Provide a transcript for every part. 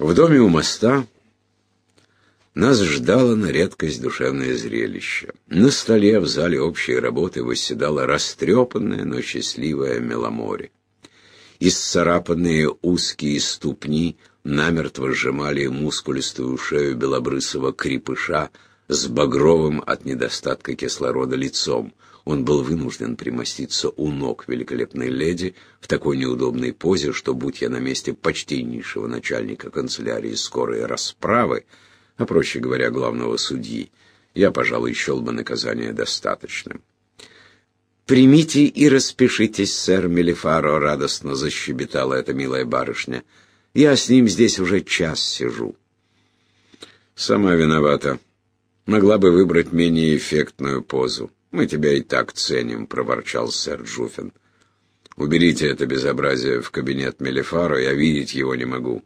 В доме у моста нас ждало на редкость душевное зрелище. На столе в зале общей работы восседала растрепанная, но счастливая Меломоре. Исцарапанные узкие ступни намертво сжимали мускулистую шею белобрысого крепыша с багровым от недостатка кислорода лицом. Он был вынужден примоститься у ног великолепной леди в такой неудобной позе, что, будь я на месте почтеннейшего начальника канцелярии скорой расправы, а, проще говоря, главного судьи, я, пожалуй, счел бы наказание достаточным. «Примите и распишитесь, сэр Мелифаро», — радостно защебетала эта милая барышня. «Я с ним здесь уже час сижу». «Сама виновата. Могла бы выбрать менее эффектную позу. Мы тебя и так ценим», — проворчал сэр Джуфин. «Уберите это безобразие в кабинет Мелифаро, я видеть его не могу.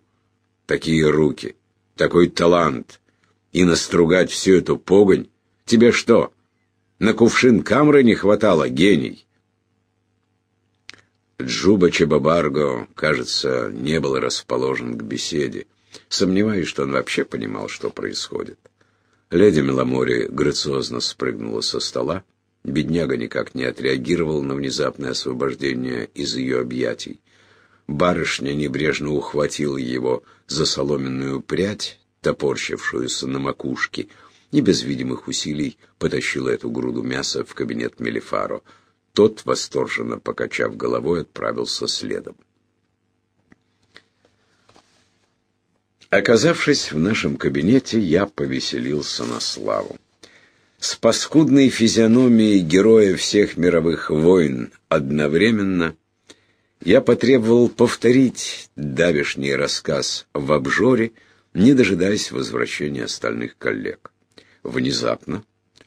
Такие руки, такой талант» и настругать всю эту погонь? Тебе что, на кувшин камры не хватало, гений?» Джуба Чебабарго, кажется, не был расположен к беседе. Сомневаюсь, что он вообще понимал, что происходит. Леди Меломори грациозно спрыгнула со стола. Бедняга никак не отреагировал на внезапное освобождение из ее объятий. Барышня небрежно ухватила его за соломенную прядь топорщившуюся на макушке, и без видимых усилий потащила эту груду мяса в кабинет Мелифаро. Тот, восторженно покачав головой, отправился следом. Оказавшись в нашем кабинете, я повеселился на славу. С паскудной физиономией героя всех мировых войн одновременно я потребовал повторить давешний рассказ в обжоре, не дожидаясь возвращения остальных коллег. Внезапно,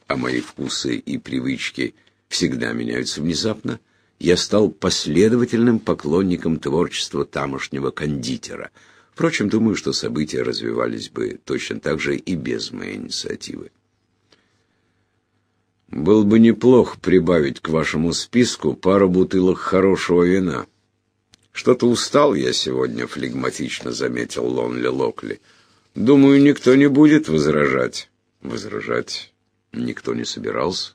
а мои вкусы и привычки всегда меняются внезапно, я стал последовательным поклонником творчества тамошнего кондитера. Впрочем, думаю, что события развивались бы точно так же и без моей инициативы. «Был бы неплохо прибавить к вашему списку пару бутылок хорошего вина. Что-то устал я сегодня», — флегматично заметил Лонли Локли. Думаю, никто не будет возражать. Возражать никто не собирался.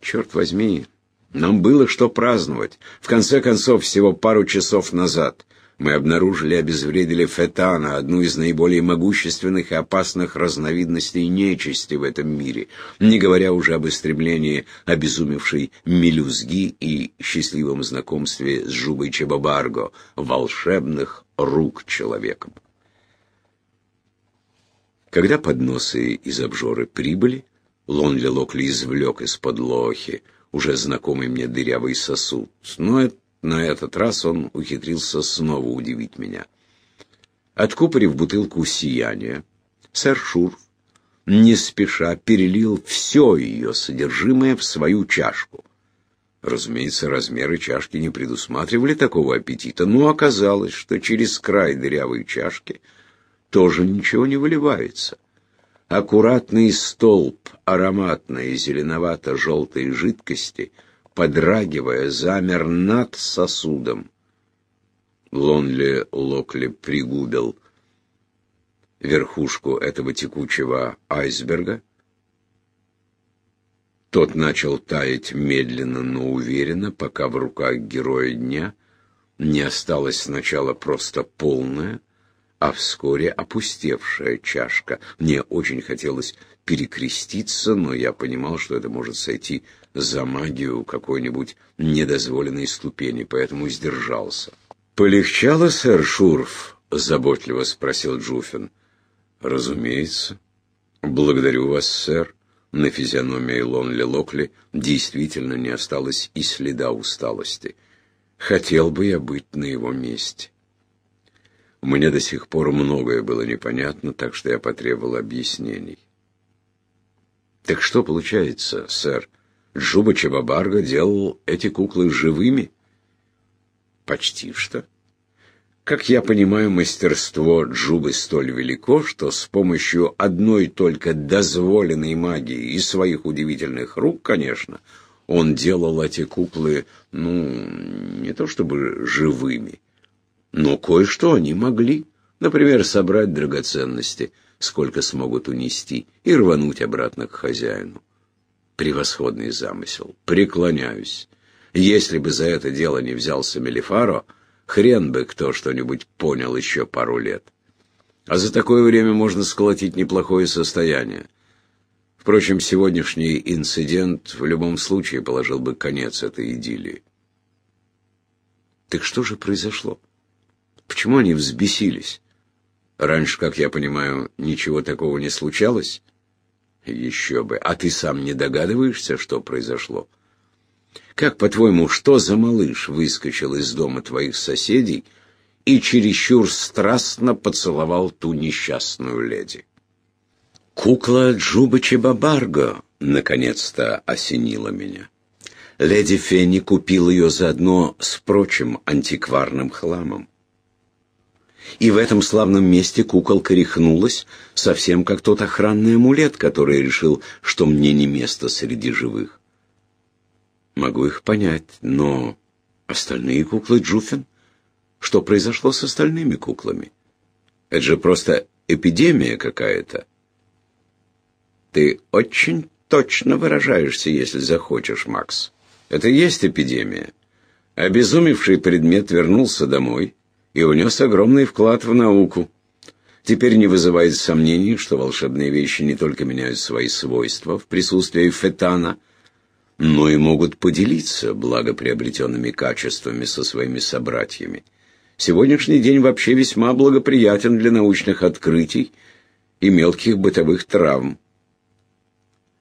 Черт возьми, нам было что праздновать. В конце концов, всего пару часов назад мы обнаружили и обезвредили фетана, одну из наиболее могущественных и опасных разновидностей нечисти в этом мире, не говоря уже об истреблении обезумевшей мелюзги и счастливом знакомстве с Жубой Чебабарго, волшебных рук человеком. Когда подносы из обжоры прибыли, Лонли Локли извлек из-под лохи уже знакомый мне дырявый сосуд, но на этот раз он ухитрился снова удивить меня. Откупорив бутылку сияния, сэр Шурф не спеша перелил все ее содержимое в свою чашку. Разумеется, размеры чашки не предусматривали такого аппетита, но оказалось, что через край дырявой чашки — тоже ничего не выливается. Аккуратный столб ароматной зеленовато-желтой жидкости, подрагивая, замер над сосудом. Лонли Локли пригубил верхушку этого текучего айсберга. Тот начал таять медленно, но уверенно, пока в руках героя дня не осталось сначала просто полная, а вскоре опустевшая чашка. Мне очень хотелось перекреститься, но я понимал, что это может сойти за магию какой-нибудь недозволенной ступени, поэтому сдержался. «Полегчало, сэр Шурф?» — заботливо спросил Джуфин. «Разумеется. Благодарю вас, сэр». На физиономии Лонли Локли действительно не осталось и следа усталости. Хотел бы я быть на его месте. Мне до сих пор многое было непонятно, так что я потребовал объяснений. Так что получается, сэр? Джуба Чебабарга делал эти куклы живыми? Почти что. Как я понимаю, мастерство Джубы столь велико, что с помощью одной только дозволенной магии и своих удивительных рук, конечно, он делал эти куклы, ну, не то чтобы живыми, но кое-что они могли. Например, собрать драгоценности, сколько смогут унести, и рвануть обратно к хозяину. Превосходный замысел. Преклоняюсь. Если бы за это дело не взялся Мелифаро, хрен бы кто что-нибудь понял еще пару лет. А за такое время можно сколотить неплохое состояние. Впрочем, сегодняшний инцидент в любом случае положил бы конец этой идиллии. Так что же произошло? Почему они взбесились? Раньше, как я понимаю, ничего такого не случалось? Еще бы. А ты сам не догадываешься, что произошло? Как, по-твоему, что за малыш выскочил из дома твоих соседей и чересчур страстно поцеловал ту несчастную леди? Кукла Джуба Чебабарго наконец-то осенила меня. Леди Фенни купил ее заодно с прочим антикварным хламом. И в этом славном месте куколка рехнулась, совсем как тот охранный амулет, который решил, что мне не место среди живых. Могу их понять, но остальные куклы Джуфин? Что произошло с остальными куклами? Это же просто эпидемия какая-то. Ты очень точно выражаешься, если захочешь, Макс. Это и есть эпидемия. Обезумевший предмет вернулся домой и унес огромный вклад в науку. Теперь не вызывает сомнений, что волшебные вещи не только меняют свои свойства в присутствии фетана – но и могут поделиться благоприобретенными качествами со своими собратьями. Сегодняшний день вообще весьма благоприятен для научных открытий и мелких бытовых травм.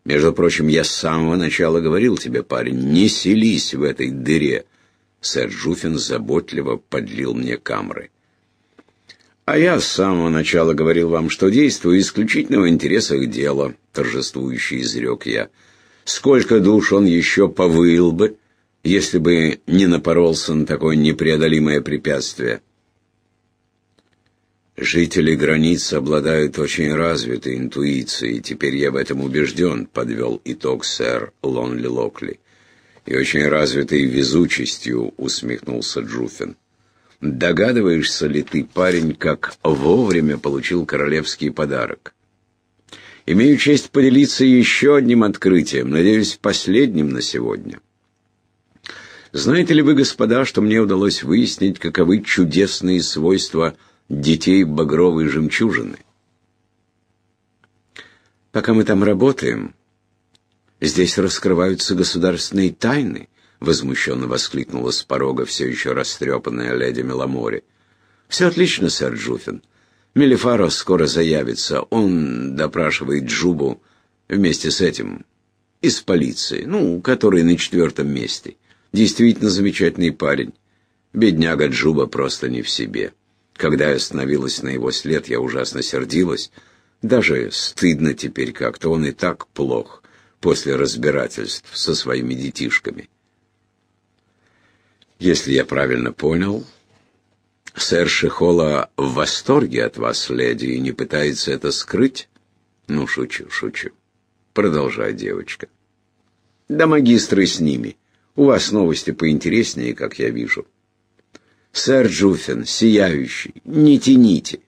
Между прочим, я с самого начала говорил тебе, парень, не селись в этой дыре. Сэр Жуфин заботливо подлил мне камры. А я с самого начала говорил вам, что действую исключительно в интересах дела, торжествующий изрек я. Сколько душ он еще повыл бы, если бы не напоролся на такое непреодолимое препятствие. Жители границ обладают очень развитой интуицией, теперь я в этом убежден, подвел итог сэр Лонли Локли. И очень развитой везучестью, усмехнулся Джуфин. Догадываешься ли ты, парень, как вовремя получил королевский подарок? Имею честь поделиться еще одним открытием, надеюсь, последним на сегодня. Знаете ли вы, господа, что мне удалось выяснить, каковы чудесные свойства детей багровой жемчужины? Пока мы там работаем, здесь раскрываются государственные тайны, возмущенно воскликнула с порога все еще растрепанная леди Меломори. Все отлично, сэр Джуфин. Мелифаро скоро заявится. Он допрашивает Джубу вместе с этим из полиции, ну, который на четвертом месте. Действительно замечательный парень. Бедняга Джуба просто не в себе. Когда я остановилась на его след, я ужасно сердилась. Даже стыдно теперь как-то, он и так плох после разбирательств со своими детишками. Если я правильно понял, Сэр Шихола в восторге от вас, леди, и не пытается это скрыть? Ну, шучу, шучу. Продолжай, девочка. Да магистры с ними. У вас новости поинтереснее, как я вижу. Сэр Джуффин, сияющий, не тяните.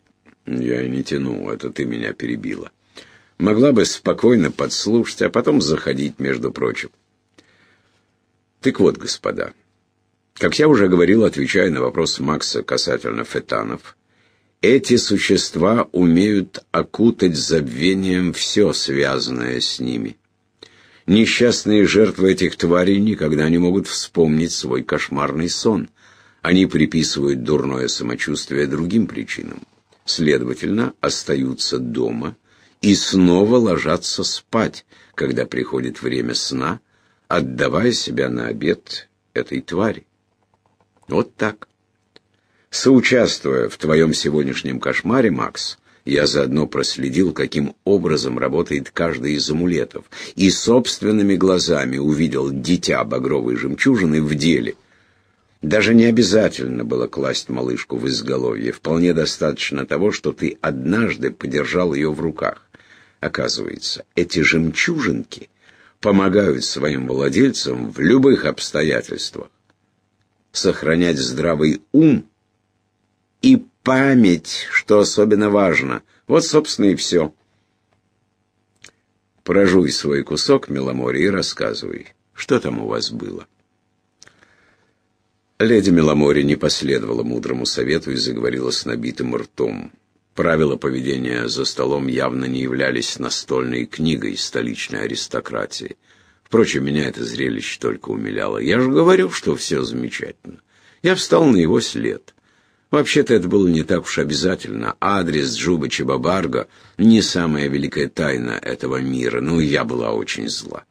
Я не тяну, это ты меня перебила. Могла бы спокойно подслушать, а потом заходить, между прочим. Так вот, господа, как я уже говорил, отвечая на вопрос Макса касательно фетанов, эти существа умеют окутать забвением все, связанное с ними. Несчастные жертвы этих тварей никогда не могут вспомнить свой кошмарный сон. Они приписывают дурное самочувствие другим причинам. Следовательно, остаются дома и снова ложатся спать, когда приходит время сна, отдавая себя на обед этой твари. Вот так. Соучаствуя в твоем сегодняшнем кошмаре, Макс, я заодно проследил, каким образом работает каждый из амулетов, и собственными глазами увидел дитя багровой жемчужины в деле. Даже не обязательно было класть малышку в изголовье, вполне достаточно того, что ты однажды подержал ее в руках. Оказывается, эти жемчужинки помогают своим владельцам в любых обстоятельствах сохранять здравый ум и память, что особенно важно. Вот, собственно, и все. Прожуй свой кусок, Меломори, и рассказывай, что там у вас было. Леди Меломори не последовала мудрому совету и заговорила с набитым ртом. Правила поведения за столом явно не являлись настольной книгой столичной аристократии. Впрочем, меня это зрелище только умиляло. Я же говорю, что все замечательно. Я встал на его след. Вообще-то это было не так уж обязательно. Адрес Джуба Чебабарга — не самая великая тайна этого мира, но я была очень зла.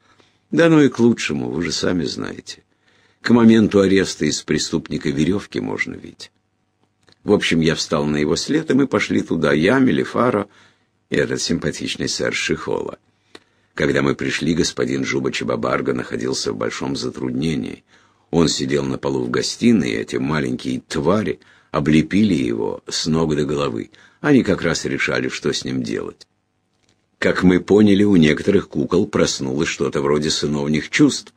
Да ну и к лучшему, вы же сами знаете. К моменту ареста из преступника веревки можно видеть. В общем, я встал на его след, и мы пошли туда, я, Мелифаро и этот симпатичный сэр Шихола. Когда мы пришли, господин Жуба Чебабарга находился в большом затруднении. Он сидел на полу в гостиной, и эти маленькие твари — облепили его с ног до головы. Они как раз решали, что с ним делать. Как мы поняли, у некоторых кукол проснулось что-то вроде сыновних чувств,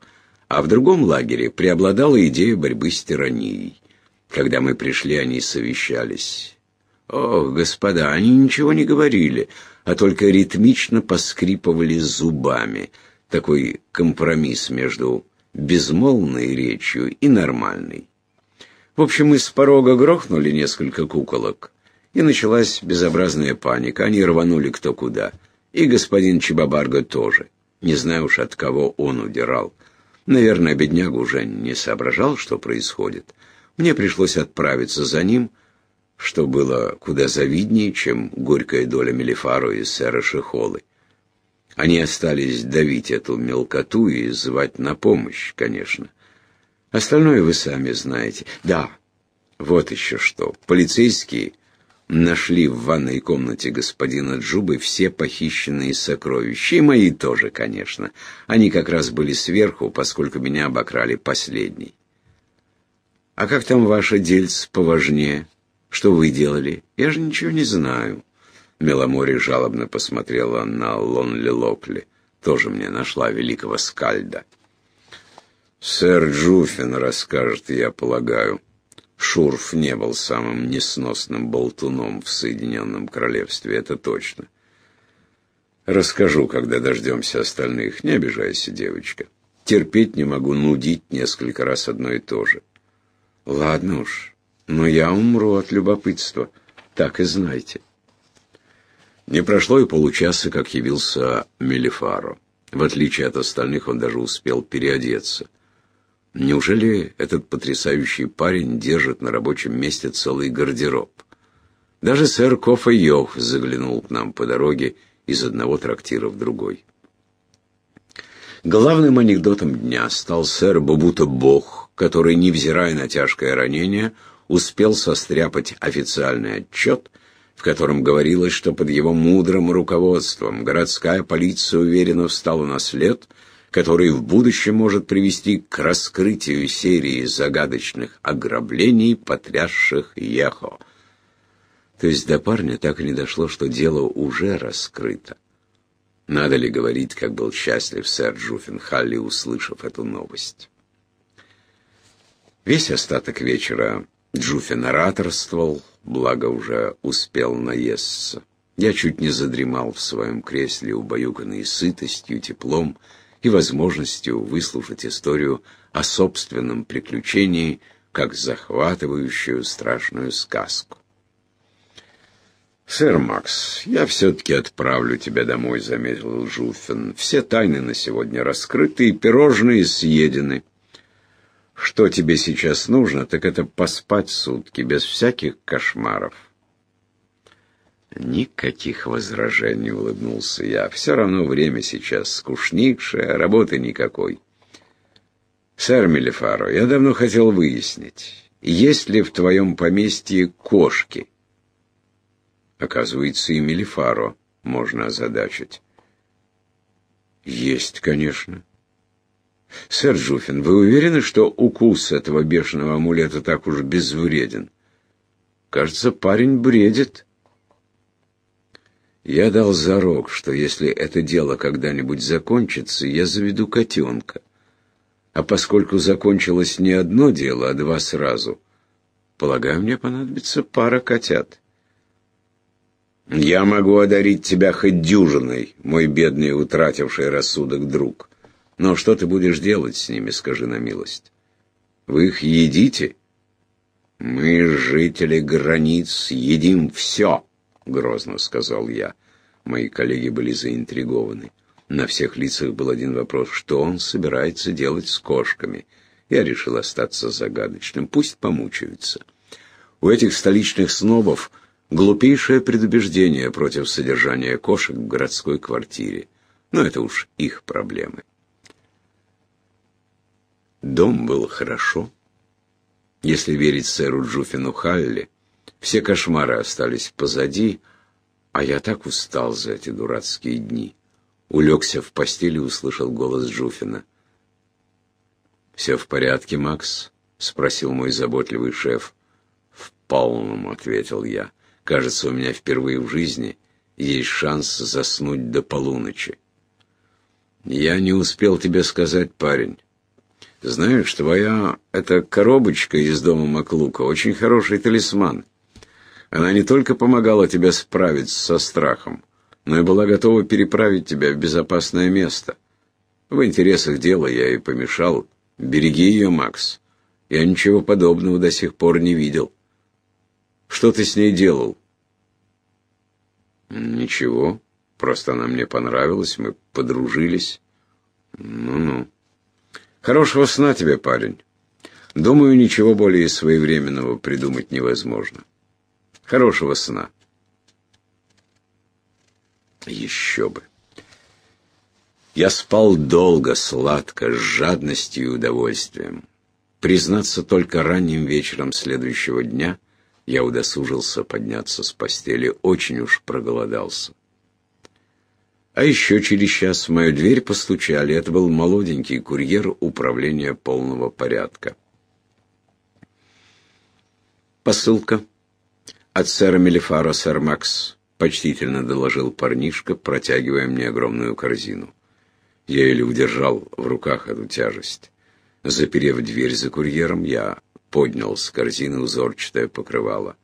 а в другом лагере преобладала идея борьбы с тиранией. Когда мы пришли, они совещались. Ох, господа, они ничего не говорили, а только ритмично поскрипывали зубами. Такой компромисс между безмолвной речью и нормальной. В общем, с порога грохнули несколько куколок, и началась безобразная паника. Они рванули кто куда. И господин Чебабарга тоже. Не знаю уж, от кого он удирал. Наверное, бедняга уже не соображал, что происходит. Мне пришлось отправиться за ним, что было куда завиднее, чем горькая доля Мелифару и сэра Шихолы. Они остались давить эту мелкоту и звать на помощь, конечно. Остальное вы сами знаете. Да, вот еще что. Полицейские нашли в ванной комнате господина Джубы все похищенные сокровища, и мои тоже, конечно. Они как раз были сверху, поскольку меня обокрали последний. А как там ваше дельце поважнее? Что вы делали? Я же ничего не знаю. Меломори жалобно посмотрела на Лонли Локли. Тоже мне нашла великого скальда. Сэр Джуфин расскажет, я полагаю. Шурф не был самым несносным болтуном в Соединенном Королевстве, это точно. Расскажу, когда дождемся остальных. Не обижайся, девочка. Терпеть не могу нудить несколько раз одно и то же. Ладно уж, но я умру от любопытства. Так и знайте. Не прошло и получаса, как явился Мелифаро. В отличие от остальных, он даже успел переодеться. Неужели этот потрясающий парень держит на рабочем месте целый гардероб? Даже сэр Кофа Йох заглянул к нам по дороге из одного трактира в другой. Главным анекдотом дня стал сэр Бабута Бог, который, невзирая на тяжкое ранение, успел состряпать официальный отчет, в котором говорилось, что под его мудрым руководством городская полиция уверенно встала на след – который в будущем может привести к раскрытию серии загадочных ограблений, потрясших Ехо. То есть до парня так и не дошло, что дело уже раскрыто. Надо ли говорить, как был счастлив сэр Джуффин Халли, услышав эту новость? Весь остаток вечера Джуффин ораторствовал, благо уже успел наесться. Я чуть не задремал в своем кресле, убаюканный сытостью, теплом, и возможностью выслушать историю о собственном приключении, как захватывающую страшную сказку. «Сэр Макс, я все-таки отправлю тебя домой», — заметил Жуфин. «Все тайны на сегодня раскрыты, и пирожные съедены. Что тебе сейчас нужно, так это поспать сутки, без всяких кошмаров». Никаких возражений, улыбнулся я. Все равно время сейчас скучнейшее, работы никакой. Сэр Мелифаро, я давно хотел выяснить, есть ли в твоем поместье кошки? Оказывается, и Мелифаро можно озадачить. Есть, конечно. Сэр Джуфин, вы уверены, что укус этого бешеного амулета так уж безвреден? Кажется, парень бредит. Я дал зарок, что если это дело когда-нибудь закончится, я заведу котенка. А поскольку закончилось не одно дело, а два сразу, Полагаю, мне понадобится пара котят. Я могу одарить тебя хоть дюжиной, мой бедный утративший рассудок друг. Но что ты будешь делать с ними, скажи на милость? Вы их едите? Мы, жители границ, едим все, грозно сказал я. Мои коллеги были заинтригованы. На всех лицах был один вопрос, что он собирается делать с кошками. Я решил остаться загадочным, пусть помучаются. У этих столичных снобов глупейшее предубеждение против содержания кошек в городской квартире. Но это уж их проблемы. Дом был хорошо. Если верить сэру Джуфину Халли, все кошмары остались позади, а я так устал за эти дурацкие дни. Улегся в постели и услышал голос Джуфина. «Все в порядке, Макс?» — спросил мой заботливый шеф. «В полном», — ответил я. «Кажется, у меня впервые в жизни есть шанс заснуть до полуночи». «Я не успел тебе сказать, парень. Знаешь, твоя эта коробочка из дома Маклука очень хороший талисман. Она не только помогала тебе справиться со страхом, но и была готова переправить тебя в безопасное место. В интересах дела я и помешал. Береги ее, Макс. Я ничего подобного до сих пор не видел. Что ты с ней делал? Ничего. Просто она мне понравилась, мы подружились. Ну-ну. Хорошего сна тебе, парень. Думаю, ничего более своевременного придумать невозможно. Хорошего сна. Еще бы. Я спал долго, сладко, с жадностью и удовольствием. Признаться, только ранним вечером следующего дня я удосужился подняться с постели, очень уж проголодался. А еще через час в мою дверь постучали. Это был молоденький курьер управления полного порядка. «Посылка от сэра Мелифара, сэр Макс», — почтительно доложил парнишка, протягивая мне огромную корзину. Я еле удержал в руках эту тяжесть. Заперев дверь за курьером, я поднял с корзины узорчатое покрывало.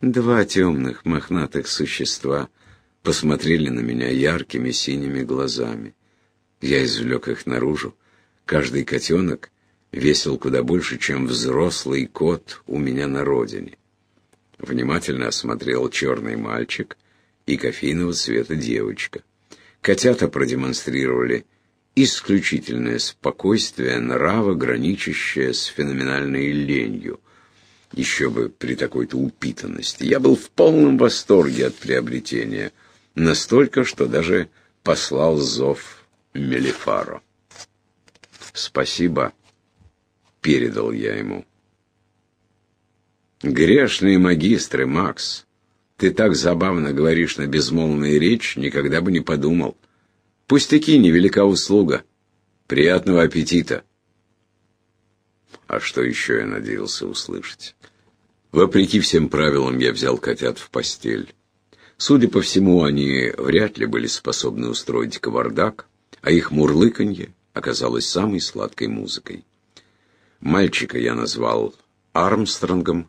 Два темных мохнатых существа посмотрели на меня яркими синими глазами. Я извлек их наружу. Каждый котенок весил куда больше, чем взрослый кот у меня на родине. Внимательно осмотрел черный мальчик и кофейного цвета девочка. Котята продемонстрировали исключительное спокойствие нрава, граничащее с феноменальной ленью. Еще бы при такой-то упитанности. Я был в полном восторге от приобретения — Настолько, что даже послал зов Мелифаро. «Спасибо», — передал я ему. «Грешные магистры, Макс, ты так забавно говоришь на безмолвную речь, никогда бы не подумал. Пустяки, невелика услуга. Приятного аппетита!» А что еще я надеялся услышать? Вопреки всем правилам я взял котят в постель. Судя по всему, они вряд ли были способны устроить кавардак, а их мурлыканье оказалось самой сладкой музыкой. Мальчика я назвал Армстронгом,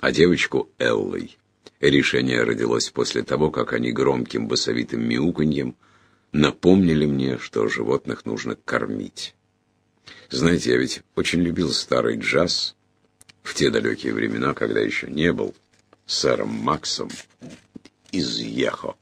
а девочку — Эллой. Решение родилось после того, как они громким басовитым мяуканьем напомнили мне, что животных нужно кормить. Знаете, я ведь очень любил старый джаз в те далекие времена, когда еще не был сэром Максом из Ехо.